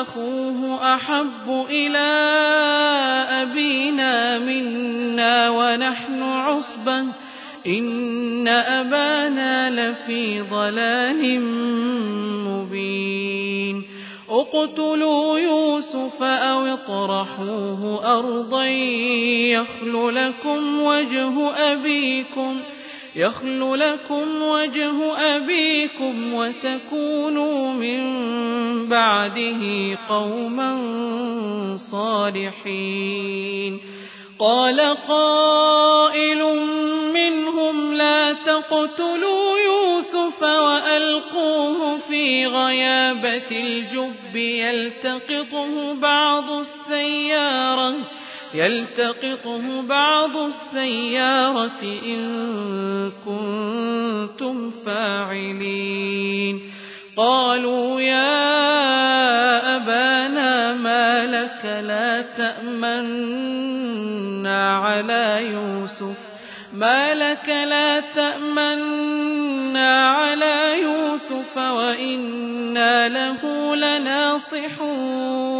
وأخوه أحب إلى أبينا منا ونحن عصبة. إن أبانا لفي ضلال مبين. اقتلوا يوسف أو اطرحوه أرضا يخل لكم وجه أبيكم. يخل لكم وجه أبيكم وتكونوا من بعده قوما صالحين. قال قائل منهم لا تقتلوا يوسف وألقوه في غيابة الجب يلتقطه بعض السيارة يلتقطه بعض السيارة إن كنتم فاعلين. قالوا يا أبانا ما لك لا تأمنا على يوسف. ما لك لا تأمنا على يوسف وإنا له لناصحون.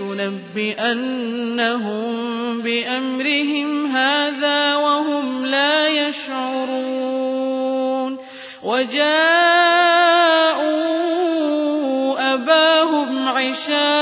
لتنبئنهم بأمرهم هذا وهم لا يشعرون وجاءوا أباهم عشاء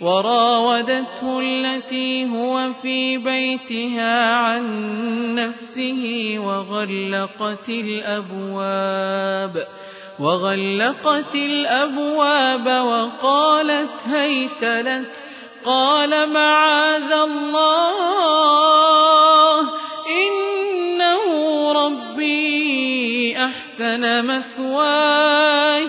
وراودته التي هو في بيتها عن نفسه وغلقت الأبواب وغلقت الأبواب وقالت هيت لك قال معاذ الله إنه ربي أحسن مثواي.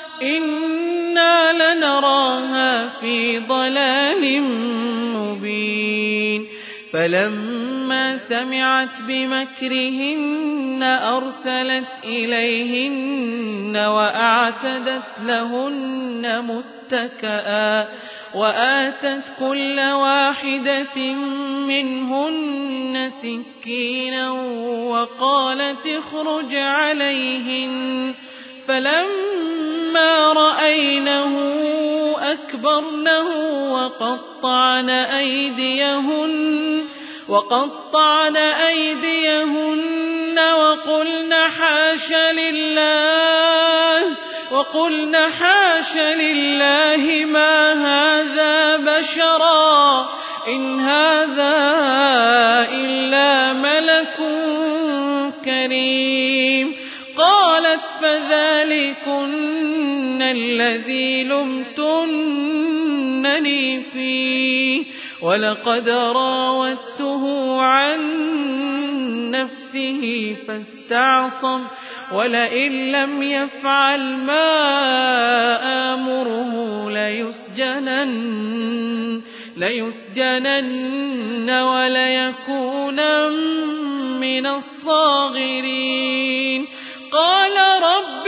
إنا لنراها في ضلال مبين فلما سمعت بمكرهن أرسلت إليهن وأعتدت لهن متكئا وآتت كل واحدة منهن سكينا وقالت اخرج عليهن فلما رأينه أكبرنه وقطعن أيديهن وقطعن أيديهن وقلن حاش لله وقلن حاش لله ما هذا بشرا إن هذا إلا ملك كريم. قالت فذلكن الذي لمتنني فيه ولقد راودته عن نفسه فاستعصم ولئن لم يفعل ما آمره ليسجنن ليسجنن وليكونا من الصاغرين قال رب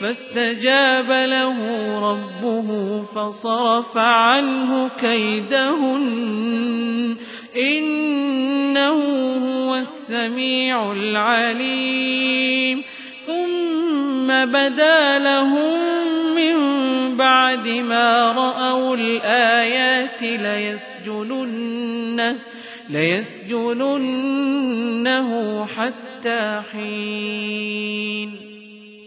فاستجاب له ربه فصرف عنه كيدهن. إنه هو السميع العليم. ثم بدا لهم من بعد ما رأوا الآيات ليسجننه, ليسجننه حتى حين.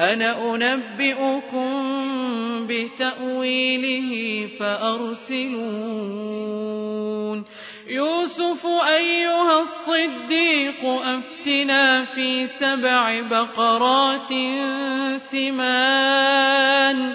أنا أنبئكم بتأويله فأرسلون. يوسف أيها الصديق أفتنا في سبع بقرات سمان.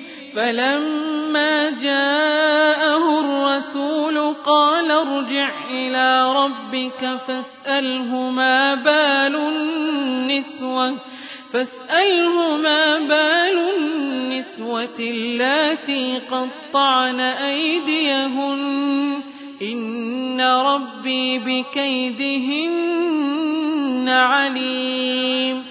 فلما جاءه الرسول قال ارجع إلى ربك فاسأله ما بال النسوة فاسأله ما بال النسوة اللاتي قطعن أيديهن إن ربي بكيدهن عليم.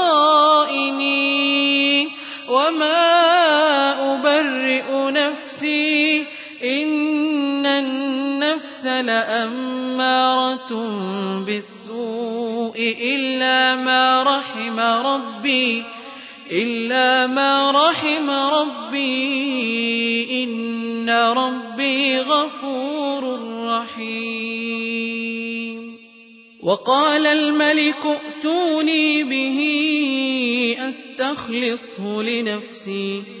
بالسوء إلا ما رحم ربي إلا ما رحم ربي إن ربي غفور رحيم. وقال الملك ائتوني به أستخلصه لنفسي.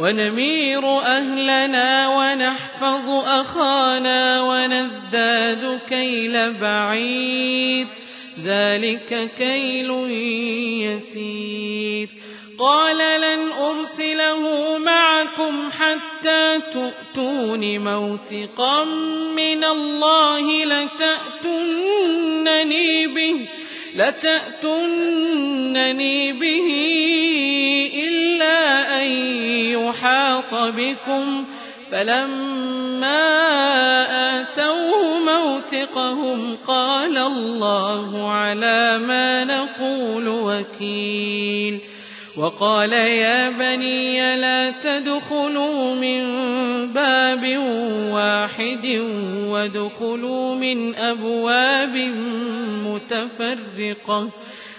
ونمير أهلنا ونحفظ أخانا ونزداد كيل بعيد ذلك كيل يسير. قال لن أرسله معكم حتى تؤتون موثقا من الله لتأتنني به لتأتنني به أن يحاط بكم فلما آتوه موثقهم قال الله على ما نقول وكيل وقال يا بني لا تدخلوا من باب واحد وادخلوا من أبواب متفرقة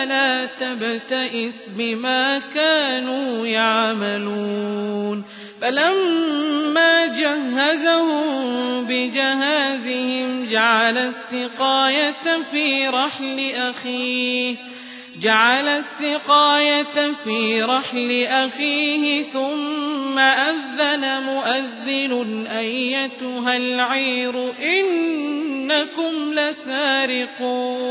فلا تبتئس بما كانوا يعملون. فلما جهزهم بجهازهم جعل السقاية في رحل أخيه جعل السقاية في رحل أخيه ثم أذن مؤذن أيتها العير إنكم لسارقون.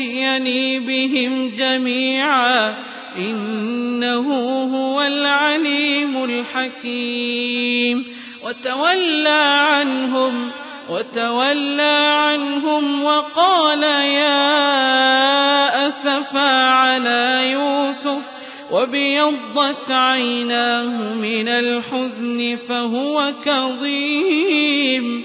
يأتيني بهم جميعا إنه هو العليم الحكيم. وتولى عنهم وتولى عنهم وقال يا أسفا على يوسف وبيضت عيناه من الحزن فهو كظيم.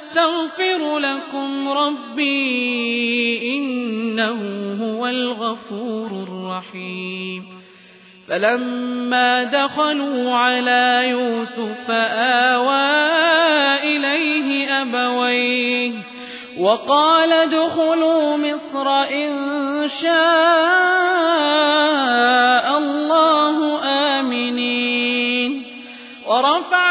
لكم ربي إنه هو الغفور الرحيم. فلما دخلوا على يوسف آوى إليه أبويه وقال ادخلوا مصر إن شاء الله آمنين. ورفع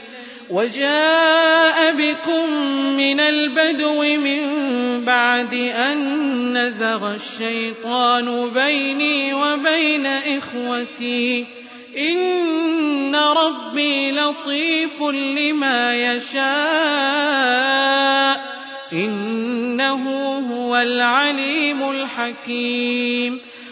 وجاء بكم من البدو من بعد أن نزغ الشيطان بيني وبين إخوتي. إن ربي لطيف لما يشاء. إنه هو العليم الحكيم.